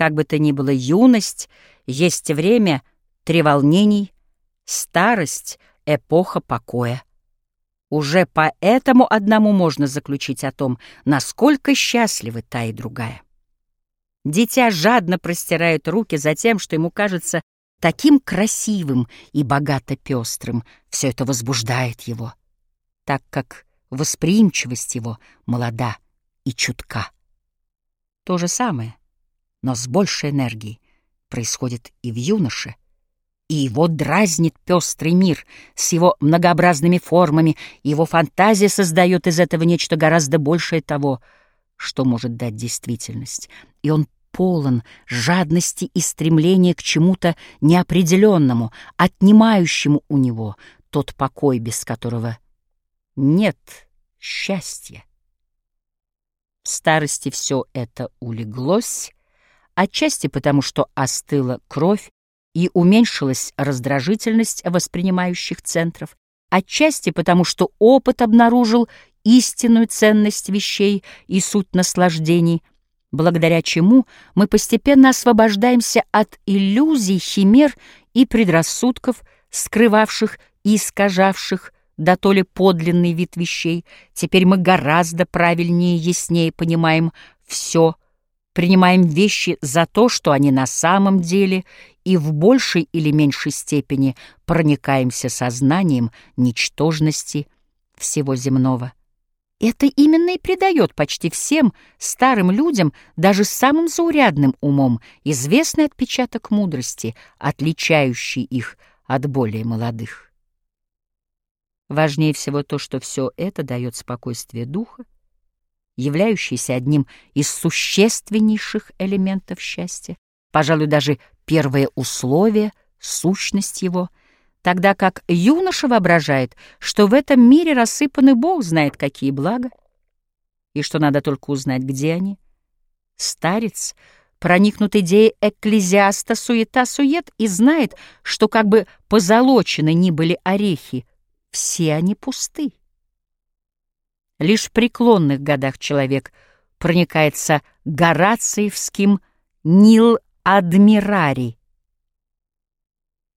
Как бы то ни было, юность есть время треволнений, старость — эпоха покоя. Уже по этому одному можно заключить о том, насколько счастливы та и другая. Дитя жадно простирает руки за тем, что ему кажется таким красивым и богато пестрым. Все это возбуждает его, так как восприимчивость его молода и чутка. То же самое, но с большей энергией, происходит и в юноше, и его дразнит пестрый мир с его многообразными формами, его фантазия создает из этого нечто гораздо большее того, что может дать действительность. И он полон жадности и стремления к чему-то неопределенному, отнимающему у него тот покой, без которого нет счастья. В старости все это улеглось, отчасти потому, что остыла кровь и уменьшилась раздражительность воспринимающих центров, отчасти потому, что опыт обнаружил истинную ценность вещей и суть наслаждений, благодаря чему мы постепенно освобождаемся от иллюзий, химер и предрассудков, скрывавших и искажавших да то ли подлинный вид вещей. Теперь мы гораздо правильнее и яснее понимаем все, принимаем вещи за то, что они на самом деле, и в большей или меньшей степени проникаемся сознанием ничтожности всего земного. Это именно и придает почти всем старым людям, даже самым заурядным умом, известный отпечаток мудрости, отличающий их от более молодых. Важнее всего то, что все это дает спокойствие духа, являющийся одним из существеннейших элементов счастья, пожалуй, даже первое условие, сущность его — тогда как юноша воображает, что в этом мире рассыпаны Бог знает какие блага, и что надо только узнать, где они. Старец проникнут идеей экклезиаста суета-сует и знает, что как бы позолочены ни были орехи, все они пусты. Лишь в преклонных годах человек проникается горациевским «Нил Адмирари»,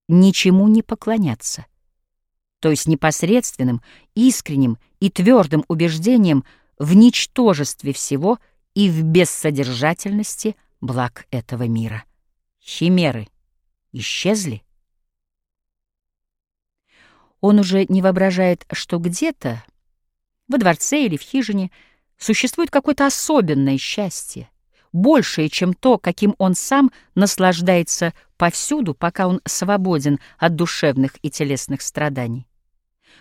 ничему не поклоняться, то есть непосредственным, искренним и твердым убеждением в ничтожестве всего и в бессодержательности благ этого мира. Химеры исчезли. Он уже не воображает, что где-то, во дворце или в хижине, существует какое-то особенное счастье, большее, чем то, каким он сам наслаждается повсюду, пока он свободен от душевных и телесных страданий.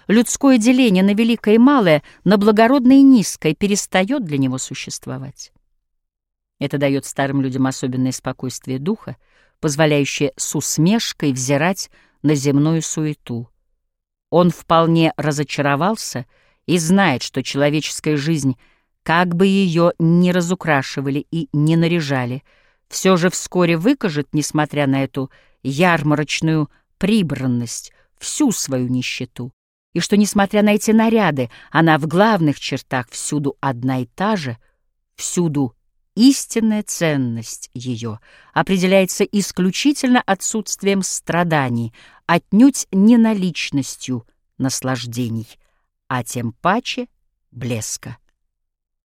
Людское деление на великое и малое, на благородное и низкое перестает для него существовать. Это дает старым людям особенное спокойствие духа, позволяющее с усмешкой взирать на земную суету. Он вполне разочаровался и знает, что человеческая жизнь — как бы ее ни разукрашивали и не наряжали, все же вскоре выкажет, несмотря на эту ярмарочную прибранность, всю свою нищету, и что, несмотря на эти наряды, она в главных чертах всюду одна и та же, всюду истинная ценность ее определяется исключительно отсутствием страданий, отнюдь не наличностью наслаждений, а тем паче блеска.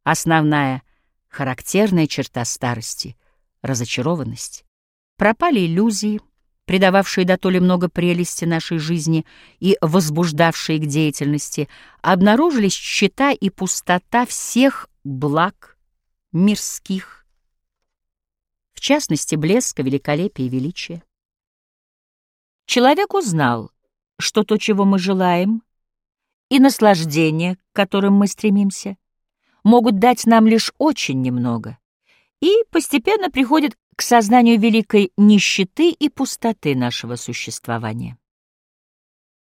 Основная характерная черта старости — разочарованность. Пропали иллюзии, придававшие до то ли много прелести нашей жизни и возбуждавшие к деятельности, обнаружились щита и пустота всех благ мирских, в частности, блеска, великолепия и величия. Человек узнал, что то, чего мы желаем, и наслаждение, к которым мы стремимся — могут дать нам лишь очень немного, и постепенно приходит к сознанию великой нищеты и пустоты нашего существования.